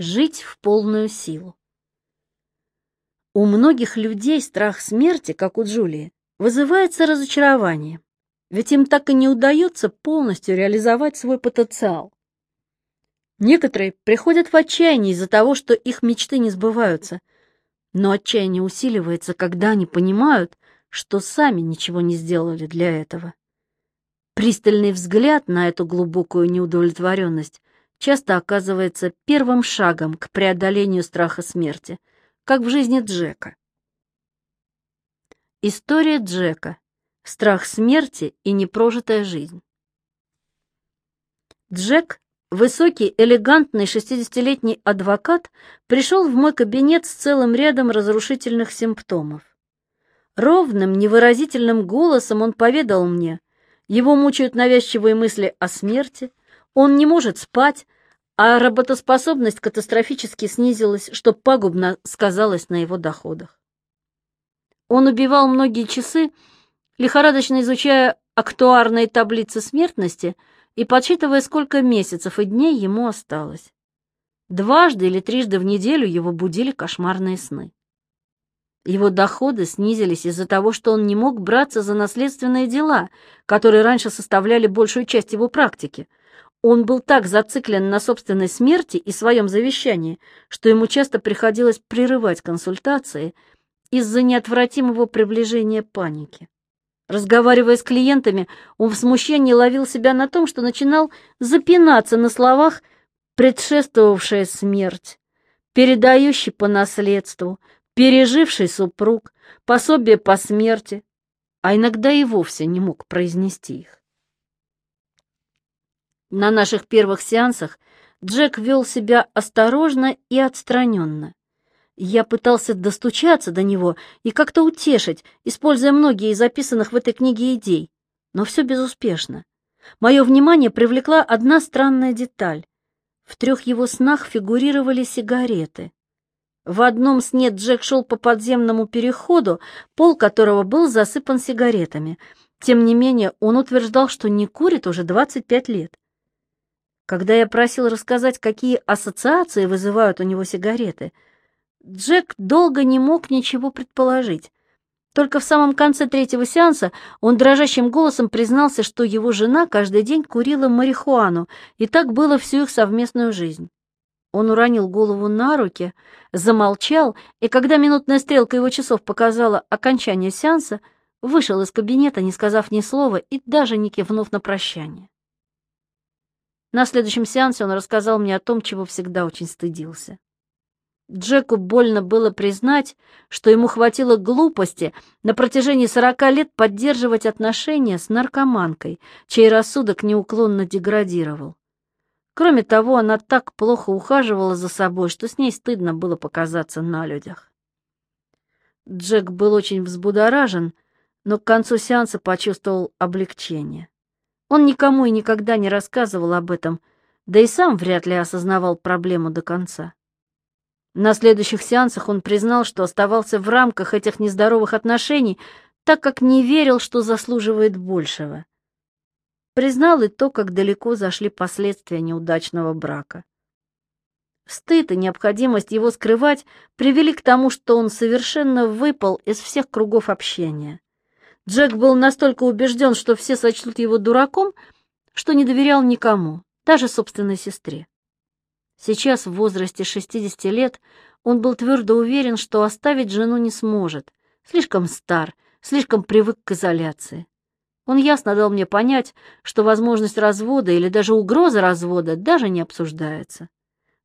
Жить в полную силу. У многих людей страх смерти, как у Джулии, вызывается разочарование, ведь им так и не удается полностью реализовать свой потенциал. Некоторые приходят в отчаяние из-за того, что их мечты не сбываются, но отчаяние усиливается, когда они понимают, что сами ничего не сделали для этого. Пристальный взгляд на эту глубокую неудовлетворенность часто оказывается первым шагом к преодолению страха смерти, как в жизни Джека. История Джека. Страх смерти и непрожитая жизнь. Джек, высокий, элегантный 60-летний адвокат, пришел в мой кабинет с целым рядом разрушительных симптомов. Ровным, невыразительным голосом он поведал мне, его мучают навязчивые мысли о смерти, он не может спать, а работоспособность катастрофически снизилась, что пагубно сказалось на его доходах. Он убивал многие часы, лихорадочно изучая актуарные таблицы смертности и подсчитывая, сколько месяцев и дней ему осталось. Дважды или трижды в неделю его будили кошмарные сны. Его доходы снизились из-за того, что он не мог браться за наследственные дела, которые раньше составляли большую часть его практики. Он был так зациклен на собственной смерти и своем завещании, что ему часто приходилось прерывать консультации из-за неотвратимого приближения паники. Разговаривая с клиентами, он в смущении ловил себя на том, что начинал запинаться на словах «предшествовавшая смерть», «передающий по наследству», переживший супруг, пособие по смерти, а иногда и вовсе не мог произнести их. На наших первых сеансах Джек вел себя осторожно и отстраненно. Я пытался достучаться до него и как-то утешить, используя многие из записанных в этой книге идей, но все безуспешно. Мое внимание привлекла одна странная деталь. В трех его снах фигурировали сигареты. В одном сне Джек шел по подземному переходу, пол которого был засыпан сигаретами. Тем не менее, он утверждал, что не курит уже 25 лет. Когда я просил рассказать, какие ассоциации вызывают у него сигареты, Джек долго не мог ничего предположить. Только в самом конце третьего сеанса он дрожащим голосом признался, что его жена каждый день курила марихуану, и так было всю их совместную жизнь. Он уронил голову на руки, замолчал, и когда минутная стрелка его часов показала окончание сеанса, вышел из кабинета, не сказав ни слова и даже не кивнув на прощание. На следующем сеансе он рассказал мне о том, чего всегда очень стыдился. Джеку больно было признать, что ему хватило глупости на протяжении сорока лет поддерживать отношения с наркоманкой, чей рассудок неуклонно деградировал. Кроме того, она так плохо ухаживала за собой, что с ней стыдно было показаться на людях. Джек был очень взбудоражен, но к концу сеанса почувствовал облегчение. Он никому и никогда не рассказывал об этом, да и сам вряд ли осознавал проблему до конца. На следующих сеансах он признал, что оставался в рамках этих нездоровых отношений, так как не верил, что заслуживает большего признал и то, как далеко зашли последствия неудачного брака. Стыд и необходимость его скрывать привели к тому, что он совершенно выпал из всех кругов общения. Джек был настолько убежден, что все сочтут его дураком, что не доверял никому, даже собственной сестре. Сейчас, в возрасте 60 лет, он был твердо уверен, что оставить жену не сможет, слишком стар, слишком привык к изоляции. Он ясно дал мне понять, что возможность развода или даже угроза развода даже не обсуждается.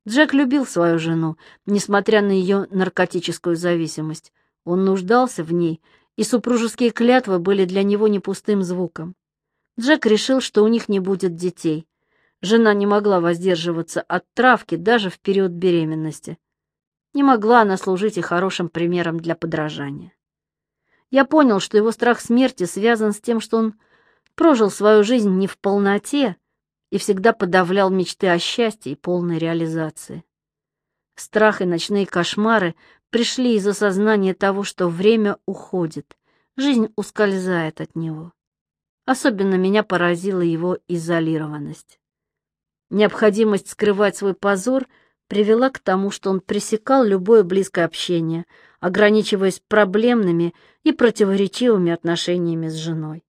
Джек любил свою жену, несмотря на ее наркотическую зависимость. Он нуждался в ней, и супружеские клятвы были для него не пустым звуком. Джек решил, что у них не будет детей. Жена не могла воздерживаться от травки даже в период беременности. Не могла она служить и хорошим примером для подражания. Я понял, что его страх смерти связан с тем, что он прожил свою жизнь не в полноте и всегда подавлял мечты о счастье и полной реализации. Страх и ночные кошмары пришли из осознания того, что время уходит, жизнь ускользает от него. Особенно меня поразила его изолированность. Необходимость скрывать свой позор привела к тому, что он пресекал любое близкое общение, ограничиваясь проблемными и противоречивыми отношениями с женой.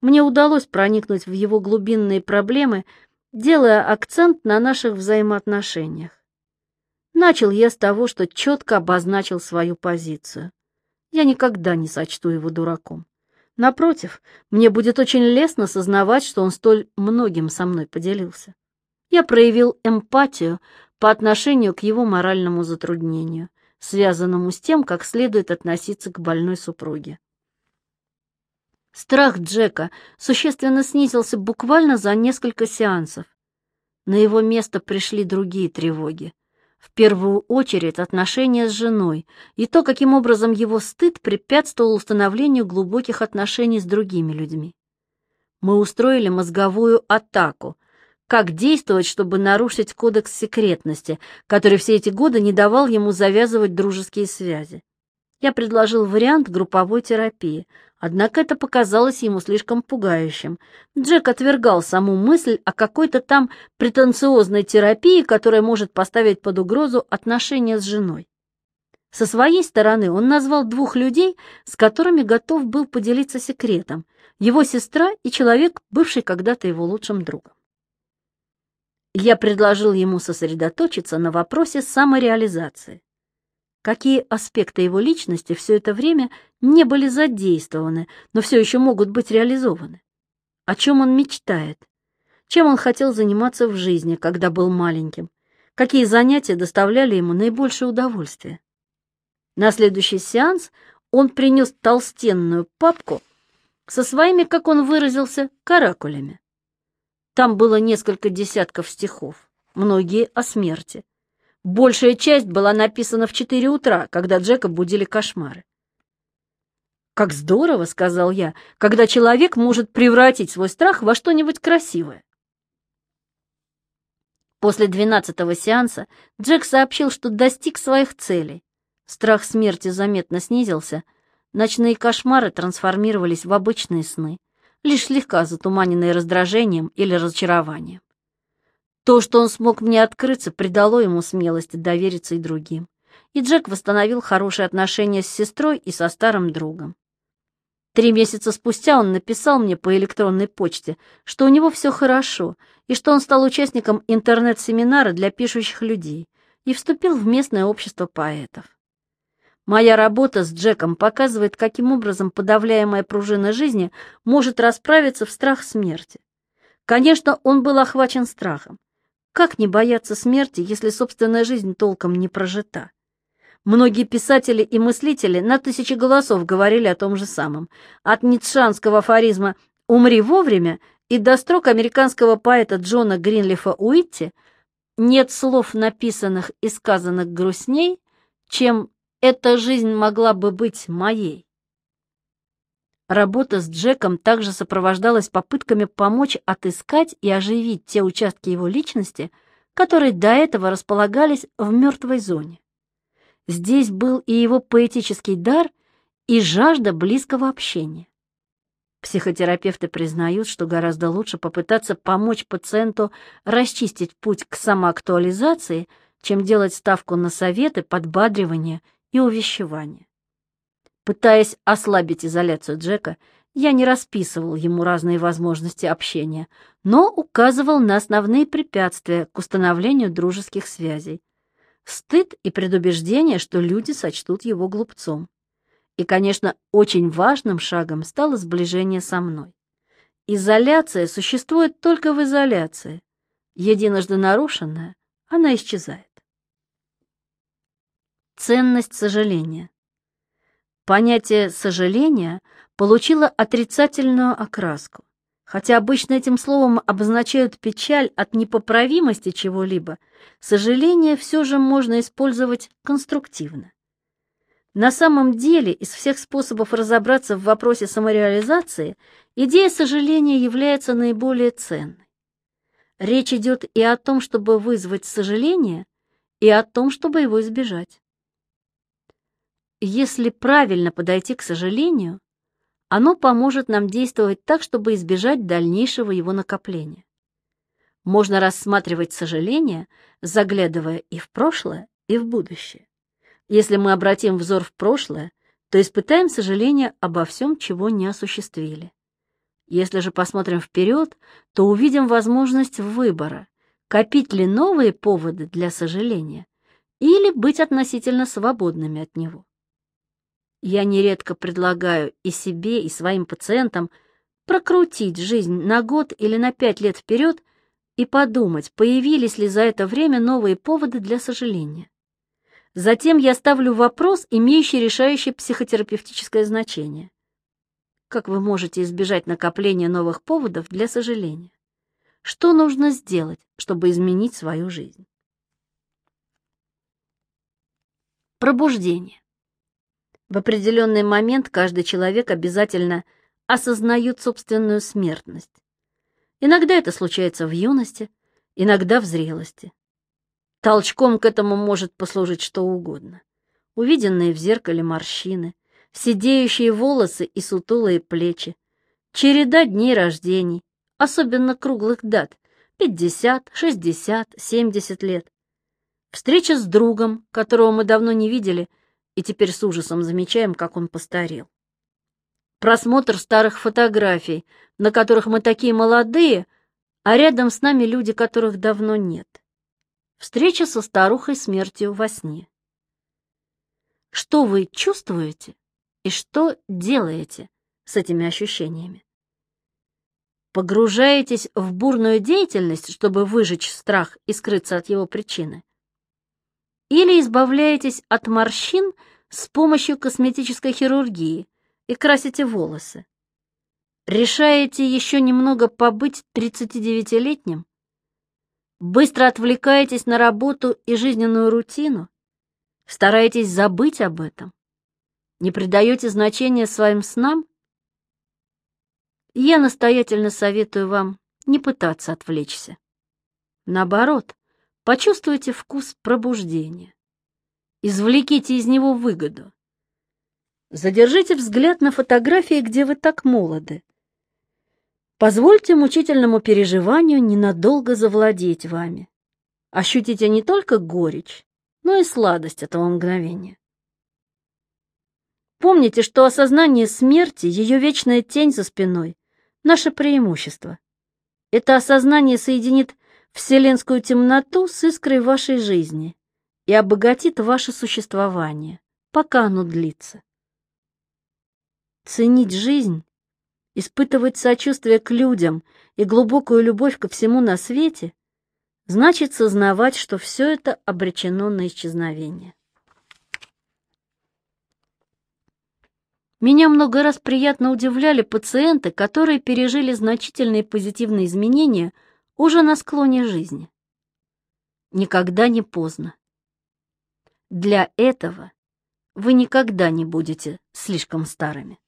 Мне удалось проникнуть в его глубинные проблемы, делая акцент на наших взаимоотношениях. Начал я с того, что четко обозначил свою позицию. Я никогда не сочту его дураком. Напротив, мне будет очень лестно сознавать, что он столь многим со мной поделился. Я проявил эмпатию по отношению к его моральному затруднению, связанному с тем, как следует относиться к больной супруге. Страх Джека существенно снизился буквально за несколько сеансов. На его место пришли другие тревоги. В первую очередь отношения с женой и то, каким образом его стыд препятствовал установлению глубоких отношений с другими людьми. Мы устроили мозговую атаку. Как действовать, чтобы нарушить кодекс секретности, который все эти годы не давал ему завязывать дружеские связи? Я предложил вариант групповой терапии, однако это показалось ему слишком пугающим. Джек отвергал саму мысль о какой-то там претенциозной терапии, которая может поставить под угрозу отношения с женой. Со своей стороны он назвал двух людей, с которыми готов был поделиться секретом, его сестра и человек, бывший когда-то его лучшим другом. Я предложил ему сосредоточиться на вопросе самореализации какие аспекты его личности все это время не были задействованы, но все еще могут быть реализованы. О чем он мечтает? Чем он хотел заниматься в жизни, когда был маленьким? Какие занятия доставляли ему наибольшее удовольствие? На следующий сеанс он принес толстенную папку со своими, как он выразился, каракулями. Там было несколько десятков стихов, многие о смерти. Большая часть была написана в четыре утра, когда Джека будили кошмары. «Как здорово», — сказал я, — «когда человек может превратить свой страх во что-нибудь красивое». После двенадцатого сеанса Джек сообщил, что достиг своих целей. Страх смерти заметно снизился, ночные кошмары трансформировались в обычные сны, лишь слегка затуманенные раздражением или разочарованием. То, что он смог мне открыться, придало ему смелости довериться и другим. И Джек восстановил хорошие отношения с сестрой и со старым другом. Три месяца спустя он написал мне по электронной почте, что у него все хорошо, и что он стал участником интернет-семинара для пишущих людей и вступил в местное общество поэтов. Моя работа с Джеком показывает, каким образом подавляемая пружина жизни может расправиться в страх смерти. Конечно, он был охвачен страхом, как не бояться смерти, если собственная жизнь толком не прожита? Многие писатели и мыслители на тысячи голосов говорили о том же самом. От ницшанского афоризма «умри вовремя» и до строк американского поэта Джона Гринлифа Уитти нет слов, написанных и сказанных грустней, чем «эта жизнь могла бы быть моей». Работа с Джеком также сопровождалась попытками помочь отыскать и оживить те участки его личности, которые до этого располагались в мертвой зоне. Здесь был и его поэтический дар, и жажда близкого общения. Психотерапевты признают, что гораздо лучше попытаться помочь пациенту расчистить путь к самоактуализации, чем делать ставку на советы, подбадривание и увещевание. Пытаясь ослабить изоляцию Джека, я не расписывал ему разные возможности общения, но указывал на основные препятствия к установлению дружеских связей. Стыд и предубеждение, что люди сочтут его глупцом. И, конечно, очень важным шагом стало сближение со мной. Изоляция существует только в изоляции. Единожды нарушенная, она исчезает. Ценность сожаления. Понятие «сожаление» получило отрицательную окраску. Хотя обычно этим словом обозначают печаль от непоправимости чего-либо, сожаление все же можно использовать конструктивно. На самом деле, из всех способов разобраться в вопросе самореализации, идея сожаления является наиболее ценной. Речь идет и о том, чтобы вызвать сожаление, и о том, чтобы его избежать. Если правильно подойти к сожалению, оно поможет нам действовать так, чтобы избежать дальнейшего его накопления. Можно рассматривать сожаление, заглядывая и в прошлое, и в будущее. Если мы обратим взор в прошлое, то испытаем сожаление обо всем, чего не осуществили. Если же посмотрим вперед, то увидим возможность выбора, копить ли новые поводы для сожаления или быть относительно свободными от него. Я нередко предлагаю и себе, и своим пациентам прокрутить жизнь на год или на пять лет вперед и подумать, появились ли за это время новые поводы для сожаления. Затем я ставлю вопрос, имеющий решающее психотерапевтическое значение. Как вы можете избежать накопления новых поводов для сожаления? Что нужно сделать, чтобы изменить свою жизнь? Пробуждение. В определенный момент каждый человек обязательно осознает собственную смертность. Иногда это случается в юности, иногда в зрелости. Толчком к этому может послужить что угодно. Увиденные в зеркале морщины, сидеющие волосы и сутулые плечи, череда дней рождений, особенно круглых дат, 50, 60, 70 лет, Встреча с другом, которого мы давно не видели, и теперь с ужасом замечаем, как он постарел. Просмотр старых фотографий, на которых мы такие молодые, а рядом с нами люди, которых давно нет. Встреча со старухой смертью во сне. Что вы чувствуете и что делаете с этими ощущениями? Погружаетесь в бурную деятельность, чтобы выжечь страх и скрыться от его причины? Или избавляетесь от морщин с помощью косметической хирургии и красите волосы. Решаете еще немного побыть 39-летним? Быстро отвлекаетесь на работу и жизненную рутину? Стараетесь забыть об этом? Не придаете значения своим снам? Я настоятельно советую вам не пытаться отвлечься. Наоборот, Почувствуйте вкус пробуждения. Извлеките из него выгоду. Задержите взгляд на фотографии, где вы так молоды. Позвольте мучительному переживанию ненадолго завладеть вами. Ощутите не только горечь, но и сладость этого мгновения. Помните, что осознание смерти, ее вечная тень за спиной — наше преимущество. Это осознание соединит вселенскую темноту с искрой вашей жизни и обогатит ваше существование, пока оно длится. Ценить жизнь, испытывать сочувствие к людям и глубокую любовь ко всему на свете значит сознавать, что все это обречено на исчезновение. Меня много раз приятно удивляли пациенты, которые пережили значительные позитивные изменения – уже на склоне жизни. Никогда не поздно. Для этого вы никогда не будете слишком старыми.